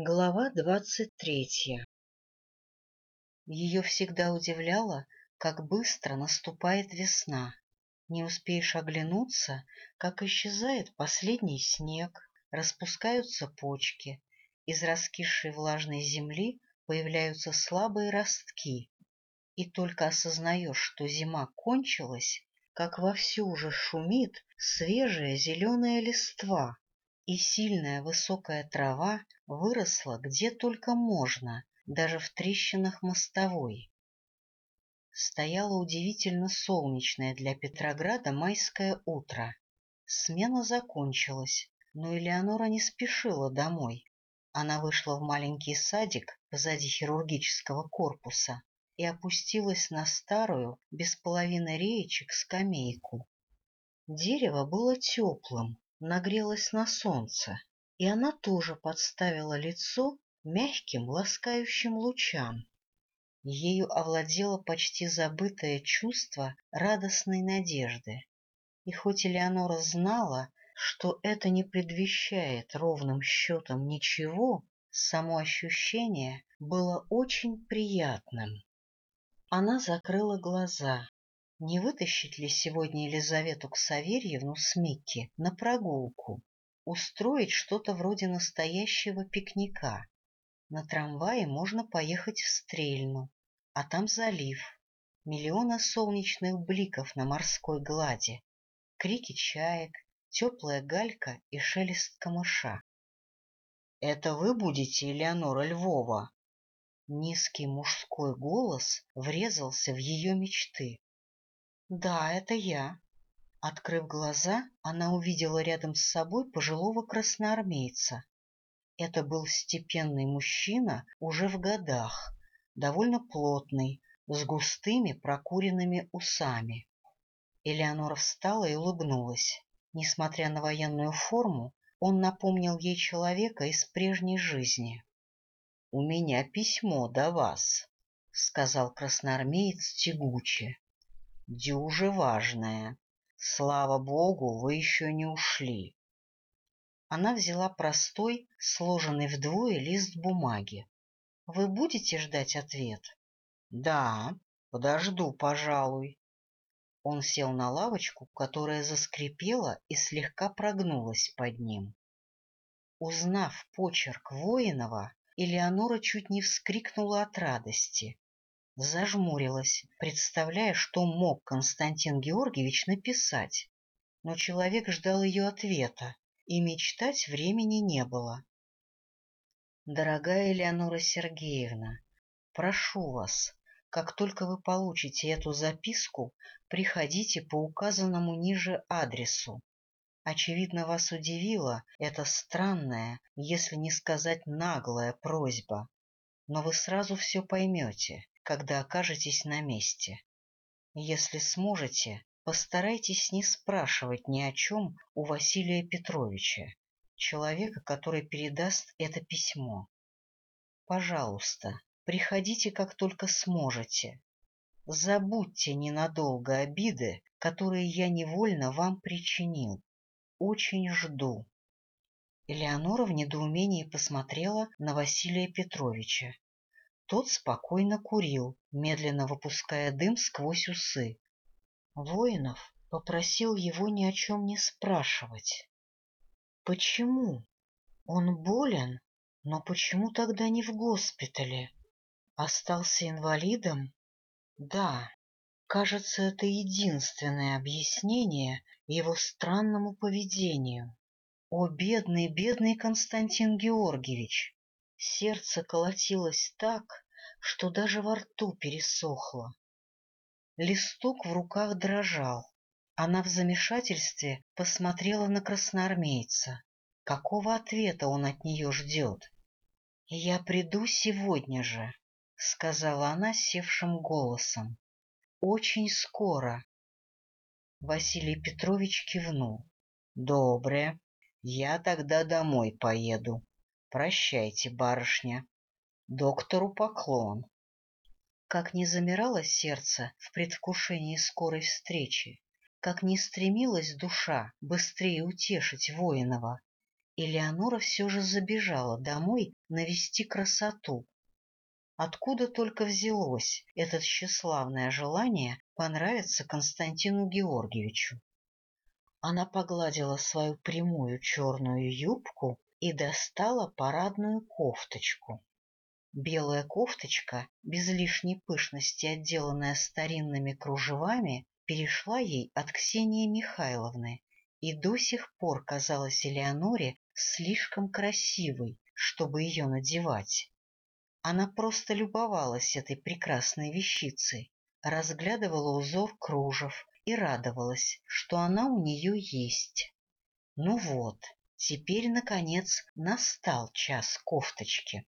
Глава двадцать третья. Ее всегда удивляло, как быстро наступает весна. Не успеешь оглянуться, как исчезает последний снег, распускаются почки, из раскисшей влажной земли появляются слабые ростки, и только осознаешь, что зима кончилась, как вовсю уже шумит свежая зеленая листва, и сильная высокая трава выросла где только можно, даже в трещинах мостовой. Стояло удивительно солнечное для Петрограда майское утро. Смена закончилась, но Элеонора не спешила домой. Она вышла в маленький садик позади хирургического корпуса и опустилась на старую, без половины реечек, скамейку. Дерево было теплым, нагрелась на солнце, и она тоже подставила лицо мягким ласкающим лучам. Ею овладело почти забытое чувство радостной надежды. И хоть Элеонора знала, что это не предвещает ровным счетом ничего, само ощущение было очень приятным. Она закрыла глаза не вытащить ли сегодня Елизавету Ксаверьевну с Микки на прогулку, устроить что-то вроде настоящего пикника. На трамвае можно поехать в Стрельну, а там залив, миллионы солнечных бликов на морской глади, крики чаек, теплая галька и шелест камыша. — Это вы будете, Элеонора Львова? Низкий мужской голос врезался в ее мечты. Да, это я. Открыв глаза, она увидела рядом с собой пожилого красноармейца. Это был степенный мужчина уже в годах, довольно плотный, с густыми прокуренными усами. Элеонора встала и улыбнулась. Несмотря на военную форму, он напомнил ей человека из прежней жизни. — У меня письмо до вас, — сказал красноармеец тягуче дюже важная. Слава богу, вы еще не ушли. Она взяла простой, сложенный вдвое лист бумаги. — Вы будете ждать ответ? — Да, подожду, пожалуй. Он сел на лавочку, которая заскрипела и слегка прогнулась под ним. Узнав почерк Воинова, Элеонора чуть не вскрикнула от радости зажмурилась, представляя, что мог Константин Георгиевич написать. Но человек ждал ее ответа, и мечтать времени не было. «Дорогая Элеонора Сергеевна, прошу вас, как только вы получите эту записку, приходите по указанному ниже адресу. Очевидно, вас удивила эта странная, если не сказать наглая просьба, но вы сразу все поймете когда окажетесь на месте. Если сможете, постарайтесь не спрашивать ни о чем у Василия Петровича, человека, который передаст это письмо. Пожалуйста, приходите, как только сможете. Забудьте ненадолго обиды, которые я невольно вам причинил. Очень жду. Элеонора в недоумении посмотрела на Василия Петровича. Тот спокойно курил, медленно выпуская дым сквозь усы. Воинов попросил его ни о чем не спрашивать. Почему? Он болен, но почему тогда не в госпитале? Остался инвалидом? Да, кажется, это единственное объяснение его странному поведению. О, бедный, бедный Константин Георгиевич! Сердце колотилось так, что даже во рту пересохло. Листок в руках дрожал. Она в замешательстве посмотрела на красноармейца. Какого ответа он от нее ждет? — Я приду сегодня же, — сказала она севшим голосом. — Очень скоро. Василий Петрович кивнул. — Добре, я тогда домой поеду. Прощайте, барышня. Доктору поклон. Как не замирало сердце в предвкушении скорой встречи, как не стремилась душа быстрее утешить воинова, Элеонора все же забежала домой навести красоту. Откуда только взялось это тщеславное желание понравиться Константину Георгиевичу? Она погладила свою прямую черную юбку и достала парадную кофточку. Белая кофточка, без лишней пышности отделанная старинными кружевами, перешла ей от Ксении Михайловны и до сих пор казалась Элеоноре слишком красивой, чтобы ее надевать. Она просто любовалась этой прекрасной вещицей, разглядывала узор кружев и радовалась, что она у нее есть. Ну вот, теперь, наконец, настал час кофточки.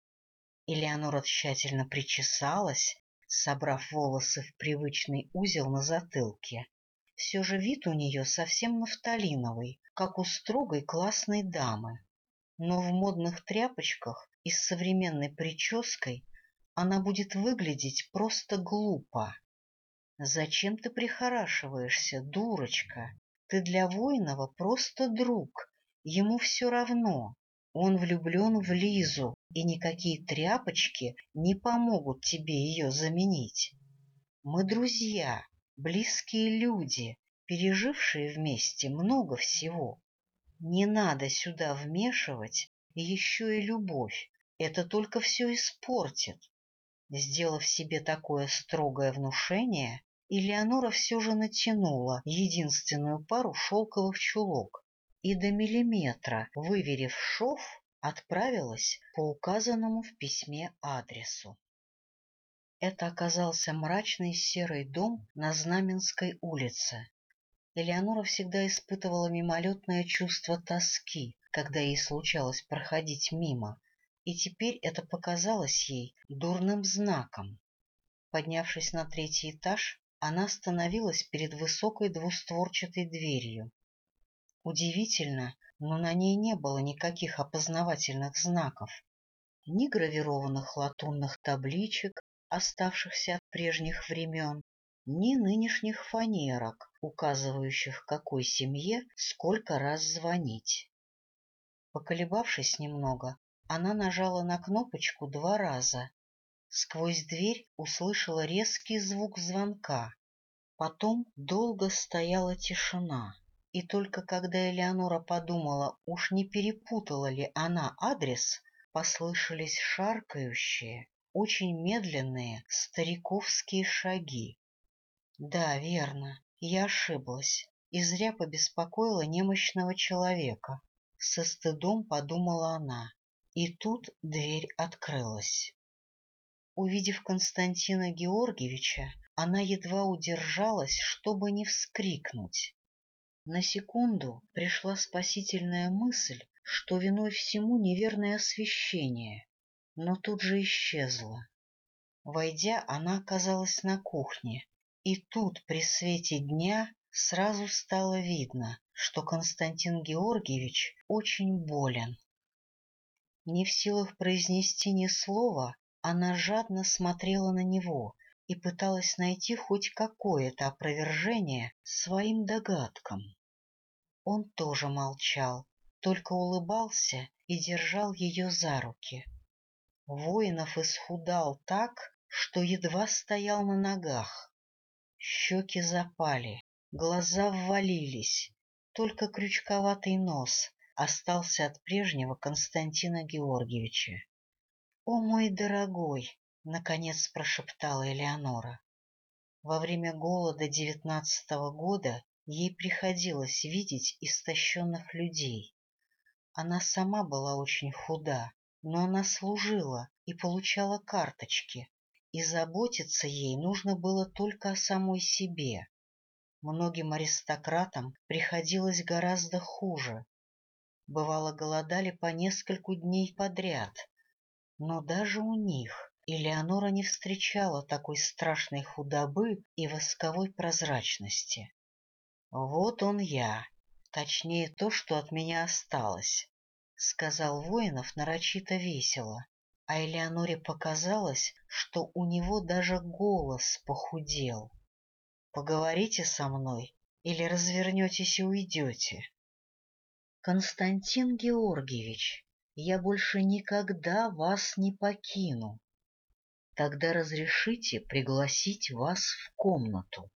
Элеонора тщательно причесалась, собрав волосы в привычный узел на затылке. Все же вид у нее совсем нафталиновый, как у строгой классной дамы. Но в модных тряпочках и с современной прической она будет выглядеть просто глупо. Зачем ты прихорашиваешься, дурочка? Ты для Воинова просто друг, ему все равно. Он влюблен в Лизу, и никакие тряпочки не помогут тебе ее заменить. Мы друзья, близкие люди, пережившие вместе много всего. Не надо сюда вмешивать еще и любовь, это только все испортит. Сделав себе такое строгое внушение, Элеонора все же натянула единственную пару шелковых чулок и до миллиметра, выверив шов, отправилась по указанному в письме адресу. Это оказался мрачный серый дом на Знаменской улице. Элеонора всегда испытывала мимолетное чувство тоски, когда ей случалось проходить мимо, и теперь это показалось ей дурным знаком. Поднявшись на третий этаж, она остановилась перед высокой двустворчатой дверью. Удивительно, но на ней не было никаких опознавательных знаков, ни гравированных латунных табличек, оставшихся от прежних времен, ни нынешних фанерок, указывающих, какой семье сколько раз звонить. Поколебавшись немного, она нажала на кнопочку два раза. Сквозь дверь услышала резкий звук звонка. Потом долго стояла тишина. И только когда Элеонора подумала, уж не перепутала ли она адрес, послышались шаркающие, очень медленные стариковские шаги. Да, верно, я ошиблась и зря побеспокоила немощного человека. Со стыдом подумала она, и тут дверь открылась. Увидев Константина Георгиевича, она едва удержалась, чтобы не вскрикнуть. На секунду пришла спасительная мысль, что виной всему неверное освещение, но тут же исчезла. Войдя, она оказалась на кухне, и тут при свете дня сразу стало видно, что Константин Георгиевич очень болен. Не в силах произнести ни слова, она жадно смотрела на него и пыталась найти хоть какое-то опровержение своим догадкам. Он тоже молчал, только улыбался и держал ее за руки. Воинов исхудал так, что едва стоял на ногах. Щеки запали, глаза ввалились, только крючковатый нос остался от прежнего Константина Георгиевича. «О, мой дорогой!» — наконец прошептала Элеонора. Во время голода девятнадцатого года ей приходилось видеть истощенных людей. Она сама была очень худа, но она служила и получала карточки, и заботиться ей нужно было только о самой себе. Многим аристократам приходилось гораздо хуже. Бывало, голодали по нескольку дней подряд, но даже у них Элеонора не встречала такой страшной худобы и восковой прозрачности. Вот он я, точнее то, что от меня осталось, — сказал Воинов нарочито весело, а Элеоноре показалось, что у него даже голос похудел. — Поговорите со мной или развернетесь и уйдете? Константин Георгиевич, я больше никогда вас не покину. Тогда разрешите пригласить вас в комнату.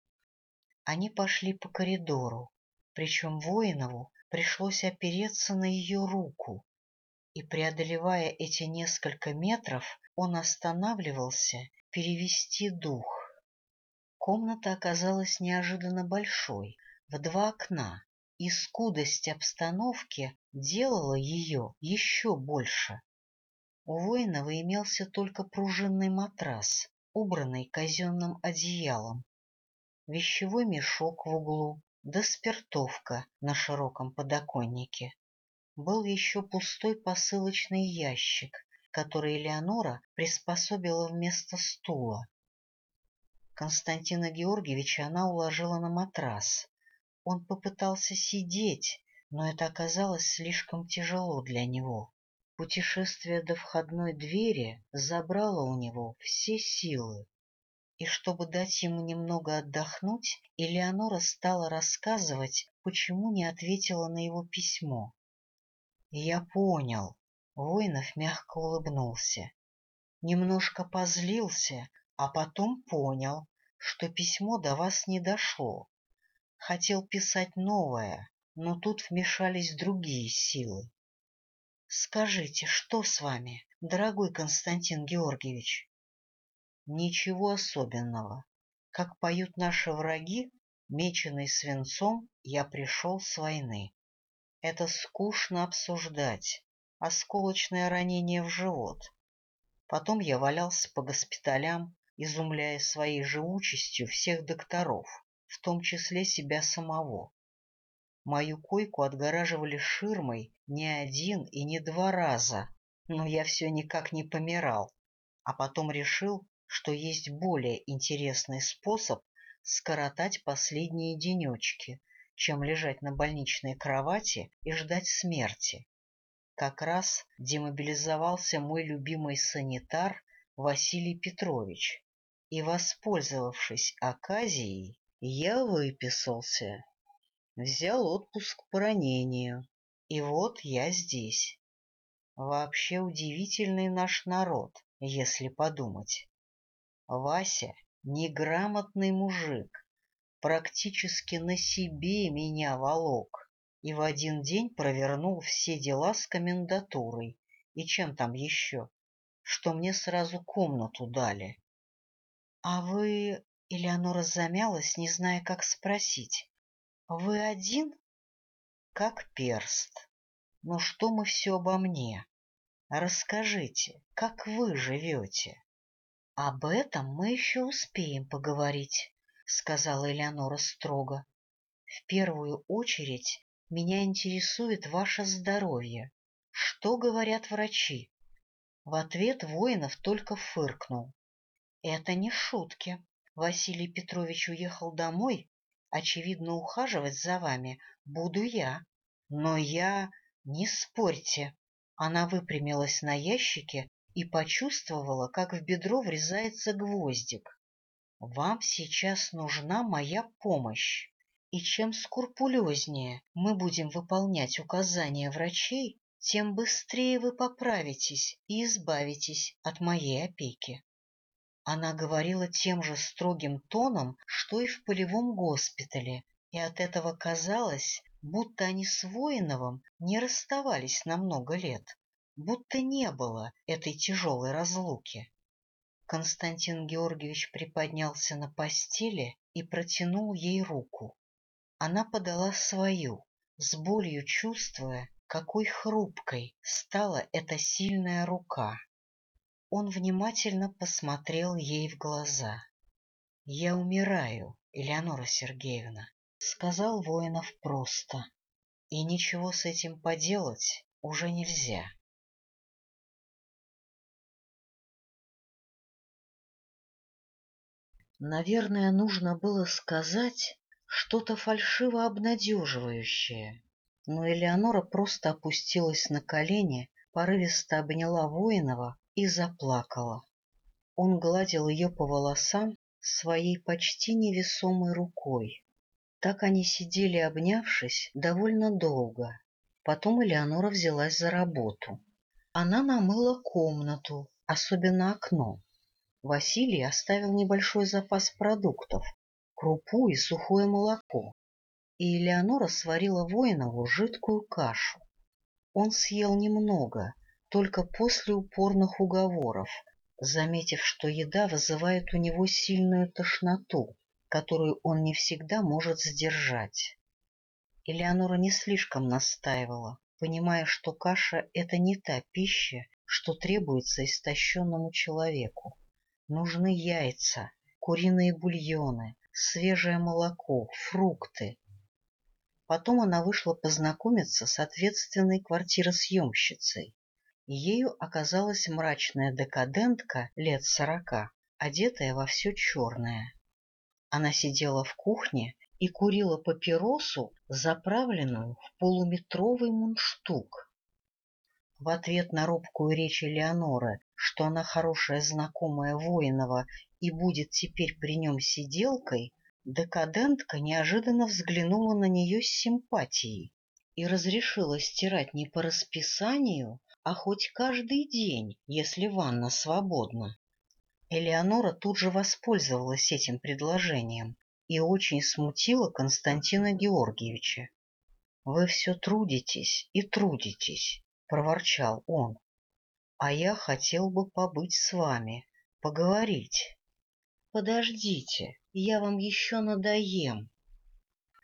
Они пошли по коридору, причем Воинову пришлось опереться на ее руку, и, преодолевая эти несколько метров, он останавливался перевести дух. Комната оказалась неожиданно большой, в два окна, и скудость обстановки делала ее еще больше. У Воинова имелся только пружинный матрас, убранный казенным одеялом, вещевой мешок в углу, да спиртовка на широком подоконнике. Был еще пустой посылочный ящик, который Элеонора приспособила вместо стула. Константина Георгиевича она уложила на матрас. Он попытался сидеть, но это оказалось слишком тяжело для него. Путешествие до входной двери забрало у него все силы. И чтобы дать ему немного отдохнуть, Элеонора стала рассказывать, почему не ответила на его письмо. — Я понял. Воинов мягко улыбнулся. Немножко позлился, а потом понял, что письмо до вас не дошло. Хотел писать новое, но тут вмешались другие силы. Скажите, что с вами, дорогой Константин Георгиевич? Ничего особенного. Как поют наши враги, меченый свинцом, я пришел с войны. Это скучно обсуждать. Осколочное ранение в живот. Потом я валялся по госпиталям, изумляя своей живучестью всех докторов, в том числе себя самого. Мою койку отгораживали ширмой не один и не два раза, но я все никак не помирал, а потом решил, что есть более интересный способ скоротать последние денечки, чем лежать на больничной кровати и ждать смерти. Как раз демобилизовался мой любимый санитар Василий Петрович, и, воспользовавшись оказией, я выписался. Взял отпуск по ранению, и вот я здесь. Вообще удивительный наш народ, если подумать. Вася — неграмотный мужик, практически на себе меня волок и в один день провернул все дела с комендатурой и чем там еще, что мне сразу комнату дали. — А вы... — Элеонора замялась, не зная, как спросить. Вы один? Как перст. Но что мы все обо мне? Расскажите, как вы живете? Об этом мы еще успеем поговорить, сказала Элеонора строго. В первую очередь меня интересует ваше здоровье. Что говорят врачи? В ответ Воинов только фыркнул. Это не шутки. Василий Петрович уехал домой Очевидно, ухаживать за вами буду я. Но я... Не спорьте. Она выпрямилась на ящике и почувствовала, как в бедро врезается гвоздик. Вам сейчас нужна моя помощь. И чем скрупулезнее мы будем выполнять указания врачей, тем быстрее вы поправитесь и избавитесь от моей опеки. Она говорила тем же строгим тоном, что и в полевом госпитале, и от этого казалось, будто они с Воиновым не расставались на много лет, будто не было этой тяжелой разлуки. Константин Георгиевич приподнялся на постели и протянул ей руку. Она подала свою, с болью чувствуя, какой хрупкой стала эта сильная рука. Он внимательно посмотрел ей в глаза. — Я умираю, Элеонора Сергеевна, — сказал Воинов просто. И ничего с этим поделать уже нельзя. Наверное, нужно было сказать что-то фальшиво обнадеживающее, но Элеонора просто опустилась на колени, порывисто обняла Воинова и заплакала. Он гладил ее по волосам своей почти невесомой рукой. Так они сидели, обнявшись, довольно долго. Потом Элеонора взялась за работу. Она намыла комнату, особенно окно. Василий оставил небольшой запас продуктов — крупу и сухое молоко. И Элеонора сварила Воинову жидкую кашу. Он съел немного, только после упорных уговоров, заметив, что еда вызывает у него сильную тошноту, которую он не всегда может сдержать. Элеонора не слишком настаивала, понимая, что каша — это не та пища, что требуется истощенному человеку. Нужны яйца, куриные бульоны, свежее молоко, фрукты. Потом она вышла познакомиться с ответственной квартиросъемщицей. Ею оказалась мрачная декадентка лет сорока, одетая во все черное. Она сидела в кухне и курила папиросу, заправленную в полуметровый мундштук. В ответ на робкую речь Элеоноры, что она хорошая знакомая Воинова и будет теперь при нем сиделкой, декадентка неожиданно взглянула на нее с симпатией и разрешила стирать не по расписанию, а хоть каждый день, если ванна свободна. Элеонора тут же воспользовалась этим предложением и очень смутила Константина Георгиевича. — Вы все трудитесь и трудитесь, — проворчал он. — А я хотел бы побыть с вами, поговорить. — Подождите, я вам еще надоем.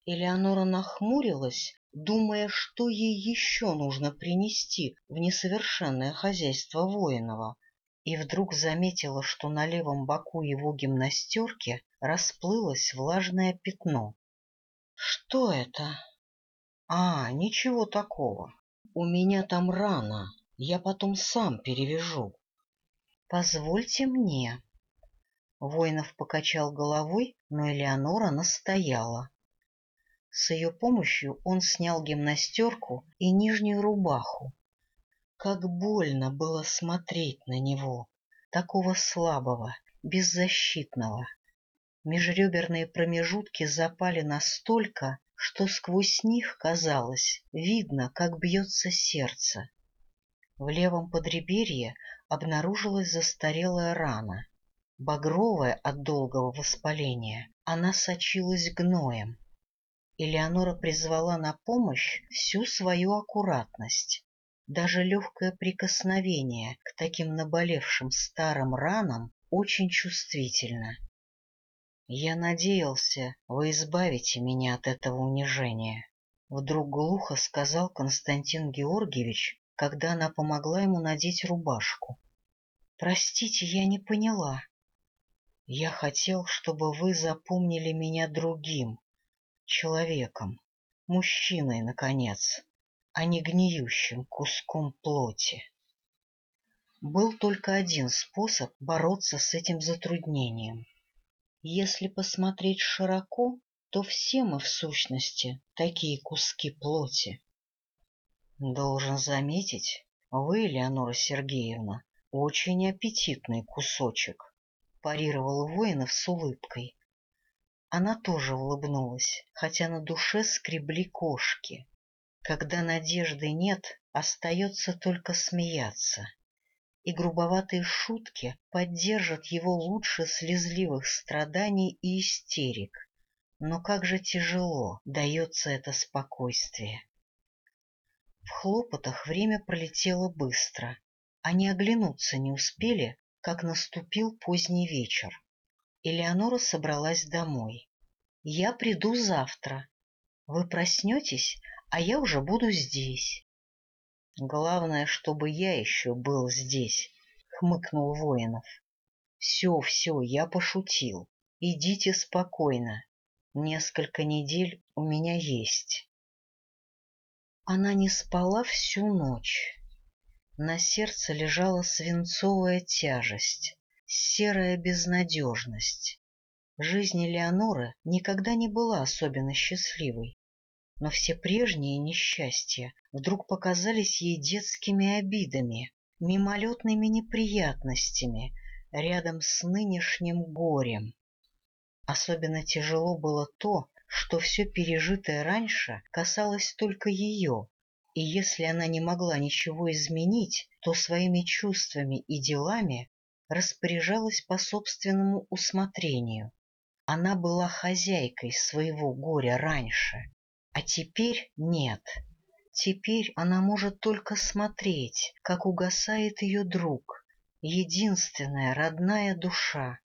Элеонора нахмурилась, думая, что ей еще нужно принести в несовершенное хозяйство воинова, и вдруг заметила, что на левом боку его гимнастерки расплылось влажное пятно. — Что это? — А, ничего такого. У меня там рана, я потом сам перевяжу. — Позвольте мне. Воинов покачал головой, но Элеонора настояла. С ее помощью он снял гимнастерку и нижнюю рубаху. Как больно было смотреть на него, такого слабого, беззащитного. Межреберные промежутки запали настолько, что сквозь них, казалось, видно, как бьется сердце. В левом подреберье обнаружилась застарелая рана. Багровая от долгого воспаления, она сочилась гноем. Элеонора призвала на помощь всю свою аккуратность. Даже легкое прикосновение к таким наболевшим старым ранам очень чувствительно. «Я надеялся, вы избавите меня от этого унижения», — вдруг глухо сказал Константин Георгиевич, когда она помогла ему надеть рубашку. «Простите, я не поняла. Я хотел, чтобы вы запомнили меня другим, человеком, мужчиной, наконец, а не гниющим куском плоти. Был только один способ бороться с этим затруднением. Если посмотреть широко, то все мы, в сущности, такие куски плоти. Должен заметить, вы, Леонора Сергеевна, очень аппетитный кусочек, парировал воинов с улыбкой, она тоже улыбнулась, хотя на душе скребли кошки. Когда надежды нет, остается только смеяться. И грубоватые шутки поддержат его лучше слезливых страданий и истерик. Но как же тяжело дается это спокойствие. В хлопотах время пролетело быстро. Они оглянуться не успели, как наступил поздний вечер. Элеонора собралась домой. «Я приду завтра. Вы проснетесь, а я уже буду здесь». «Главное, чтобы я еще был здесь», — хмыкнул Воинов. «Все, все, я пошутил. Идите спокойно. Несколько недель у меня есть». Она не спала всю ночь. На сердце лежала свинцовая тяжесть серая безнадежность. Жизнь Элеоноры никогда не была особенно счастливой, но все прежние несчастья вдруг показались ей детскими обидами, мимолетными неприятностями рядом с нынешним горем. Особенно тяжело было то, что все пережитое раньше касалось только ее, и если она не могла ничего изменить, то своими чувствами и делами распоряжалась по собственному усмотрению. Она была хозяйкой своего горя раньше, а теперь нет. Теперь она может только смотреть, как угасает ее друг, единственная родная душа,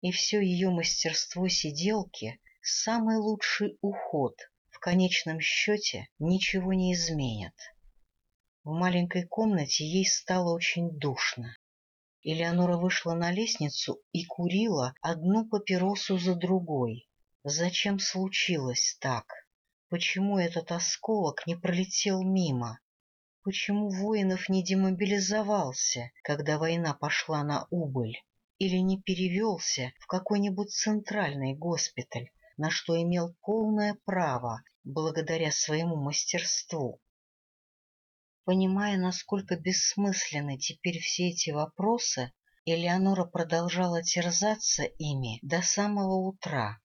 и все ее мастерство сиделки — самый лучший уход, в конечном счете ничего не изменит. В маленькой комнате ей стало очень душно. Элеонора вышла на лестницу и курила одну папиросу за другой. Зачем случилось так? Почему этот осколок не пролетел мимо? Почему воинов не демобилизовался, когда война пошла на убыль? Или не перевелся в какой-нибудь центральный госпиталь, на что имел полное право благодаря своему мастерству? Понимая, насколько бессмысленны теперь все эти вопросы, Элеонора продолжала терзаться ими до самого утра.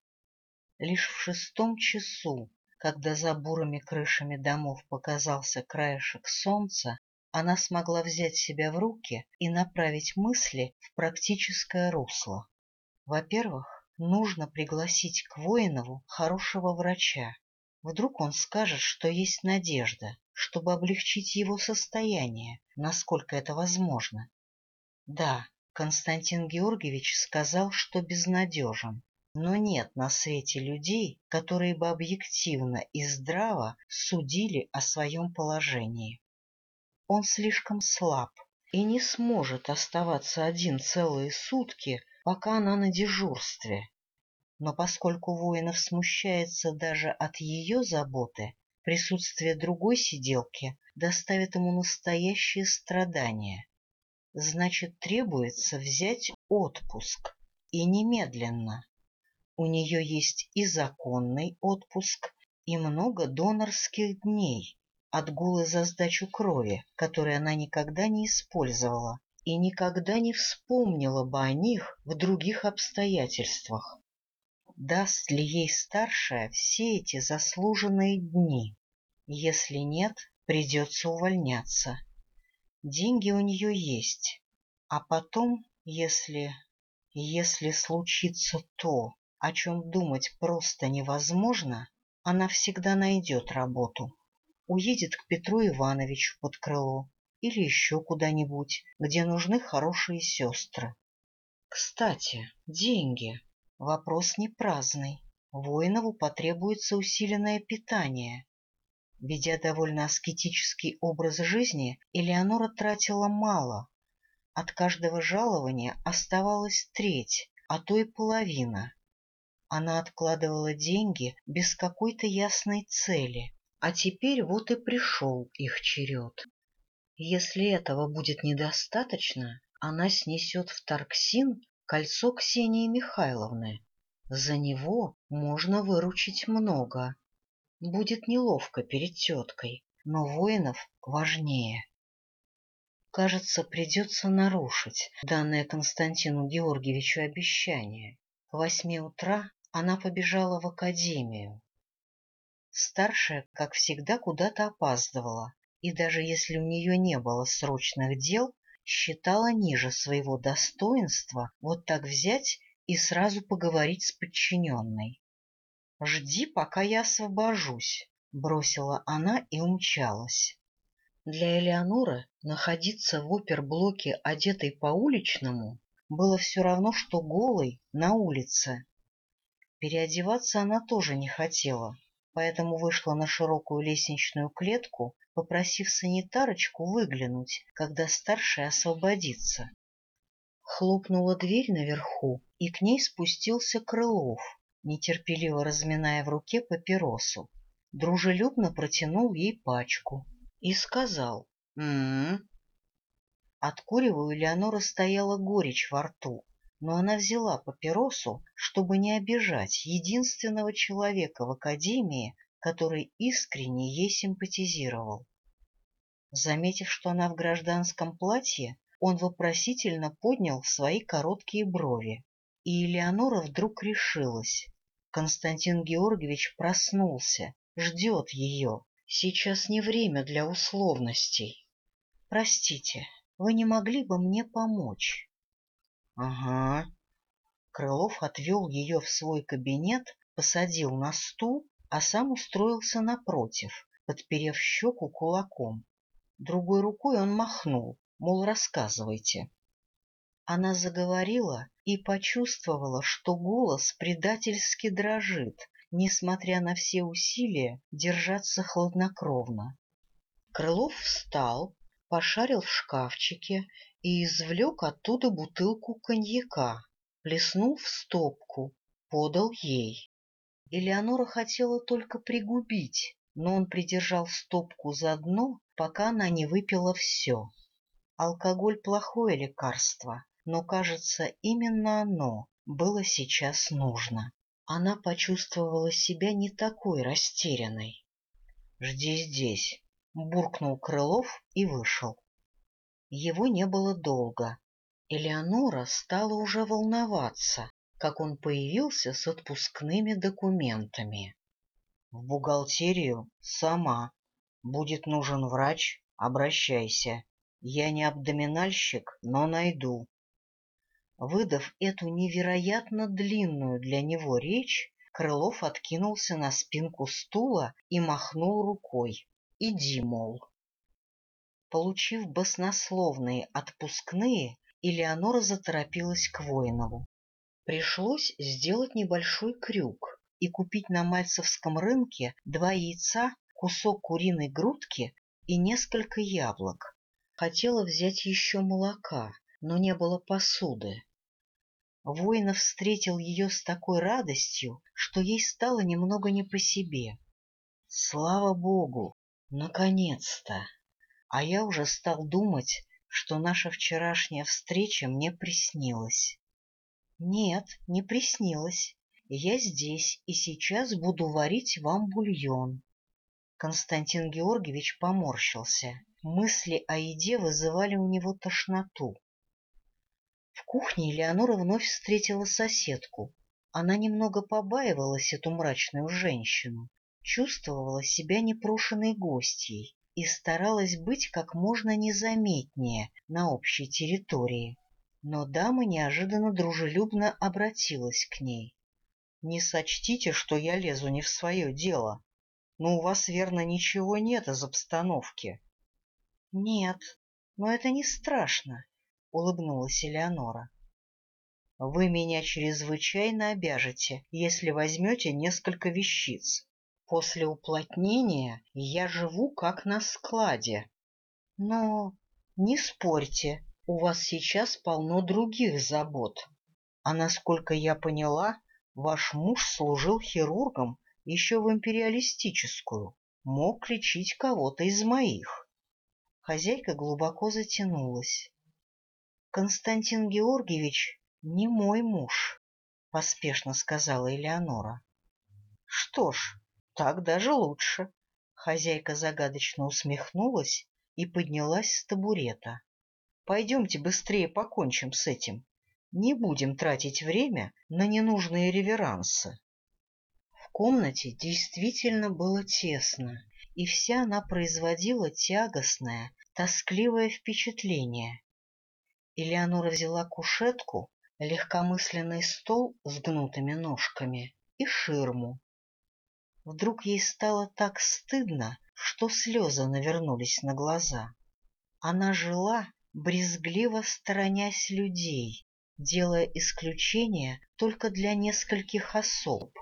Лишь в шестом часу, когда за бурыми крышами домов показался краешек солнца, она смогла взять себя в руки и направить мысли в практическое русло. Во-первых, нужно пригласить к Воинову хорошего врача. Вдруг он скажет, что есть надежда, чтобы облегчить его состояние, насколько это возможно. Да, Константин Георгиевич сказал, что безнадежен, но нет на свете людей, которые бы объективно и здраво судили о своем положении. Он слишком слаб и не сможет оставаться один целые сутки, пока она на дежурстве, но поскольку воинов смущается даже от ее заботы, присутствие другой сиделки доставит ему настоящее страдание. Значит, требуется взять отпуск, и немедленно. У нее есть и законный отпуск, и много донорских дней, отгулы за сдачу крови, которые она никогда не использовала и никогда не вспомнила бы о них в других обстоятельствах даст ли ей старшая все эти заслуженные дни. Если нет, придется увольняться. Деньги у нее есть, а потом, если... если случится то, о чем думать просто невозможно, она всегда найдет работу. Уедет к Петру Ивановичу под крыло или еще куда-нибудь, где нужны хорошие сестры. Кстати, деньги. Вопрос не праздный. Воинову потребуется усиленное питание. Ведя довольно аскетический образ жизни, Элеонора тратила мало. От каждого жалования оставалась треть, а то и половина. Она откладывала деньги без какой-то ясной цели, а теперь вот и пришел их черед. Если этого будет недостаточно, она снесет в Тарксин кольцо Ксении Михайловны. За него можно выручить много. Будет неловко перед теткой, но воинов важнее. Кажется, придется нарушить данное Константину Георгиевичу обещание. К восьми утра она побежала в академию. Старшая, как всегда, куда-то опаздывала, и даже если у нее не было срочных дел, считала ниже своего достоинства вот так взять и сразу поговорить с подчиненной. «Жди, пока я освобожусь», — бросила она и умчалась. Для Элеоноры находиться в оперблоке, одетой по-уличному, было все равно, что голой на улице. Переодеваться она тоже не хотела, поэтому вышла на широкую лестничную клетку, попросив санитарочку выглянуть, когда старшая освободится. Хлопнула дверь наверху, и к ней спустился Крылов, нетерпеливо разминая в руке папиросу. Дружелюбно протянул ей пачку и сказал «М-м-м». От курева у Элеонора стояла горечь во рту, но она взяла папиросу, чтобы не обижать единственного человека в академии, который искренне ей симпатизировал. Заметив, что она в гражданском платье, он вопросительно поднял свои короткие брови, и Элеонора вдруг решилась. Константин Георгиевич проснулся, ждет ее, Сейчас не время для условностей. Простите, вы не могли бы мне помочь? — Ага. Крылов отвел ее в свой кабинет, посадил на стул, а сам устроился напротив, подперев щеку кулаком. Другой рукой он махнул, мол, рассказывайте. Она заговорила и почувствовала, что голос предательски дрожит, несмотря на все усилия держаться хладнокровно. Крылов встал, пошарил в шкафчике и извлек оттуда бутылку коньяка, плеснул в стопку, подал ей. Элеонора хотела только пригубить, но он придержал стопку за дно, пока она не выпила все. Алкоголь — плохое лекарство, но, кажется, именно оно было сейчас нужно. Она почувствовала себя не такой растерянной. — Жди здесь, — буркнул Крылов и вышел. Его не было долго. Элеонора стала уже волноваться, как он появился с отпускными документами. В бухгалтерию сама. Будет нужен врач, обращайся. Я не абдоминальщик, но найду. Выдав эту невероятно длинную для него речь, Крылов откинулся на спинку стула и махнул рукой. Иди, мол. Получив баснословные отпускные, Элеонора заторопилась к Воинову. Пришлось сделать небольшой крюк и купить на Мальцевском рынке два яйца, кусок куриной грудки и несколько яблок. Хотела взять еще молока, но не было посуды. Воинов встретил ее с такой радостью, что ей стало немного не по себе. Слава богу, наконец-то! А я уже стал думать, что наша вчерашняя встреча мне приснилась. Нет, не приснилось. Я здесь и сейчас буду варить вам бульон. Константин Георгиевич поморщился. Мысли о еде вызывали у него тошноту. В кухне Элеонора вновь встретила соседку. Она немного побаивалась эту мрачную женщину, чувствовала себя непрошенной гостьей и старалась быть как можно незаметнее на общей территории но дама неожиданно дружелюбно обратилась к ней. — Не сочтите, что я лезу не в свое дело. Но у вас, верно, ничего нет из обстановки. — Нет, но это не страшно, — улыбнулась Элеонора. — Вы меня чрезвычайно обяжете, если возьмете несколько вещиц. После уплотнения я живу как на складе. Но не спорьте, у вас сейчас полно других забот. А насколько я поняла, ваш муж служил хирургом еще в империалистическую, мог лечить кого-то из моих. Хозяйка глубоко затянулась. — Константин Георгиевич не мой муж, — поспешно сказала Элеонора. — Что ж, так даже лучше. Хозяйка загадочно усмехнулась и поднялась с табурета. Пойдемте быстрее покончим с этим. Не будем тратить время на ненужные реверансы. В комнате действительно было тесно, и вся она производила тягостное, тоскливое впечатление. Элеонора взяла кушетку, легкомысленный стол с гнутыми ножками и ширму. Вдруг ей стало так стыдно, что слезы навернулись на глаза. Она жила брезгливо сторонясь людей, делая исключение только для нескольких особ.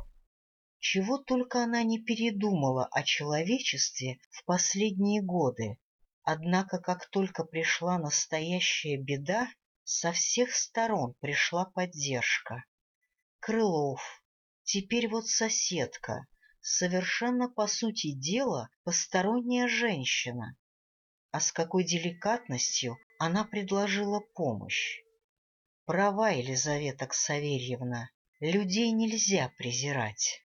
Чего только она не передумала о человечестве в последние годы. Однако, как только пришла настоящая беда, со всех сторон пришла поддержка. Крылов, теперь вот соседка, совершенно по сути дела посторонняя женщина. А с какой деликатностью она предложила помощь. Права, Елизавета Ксаверьевна, людей нельзя презирать.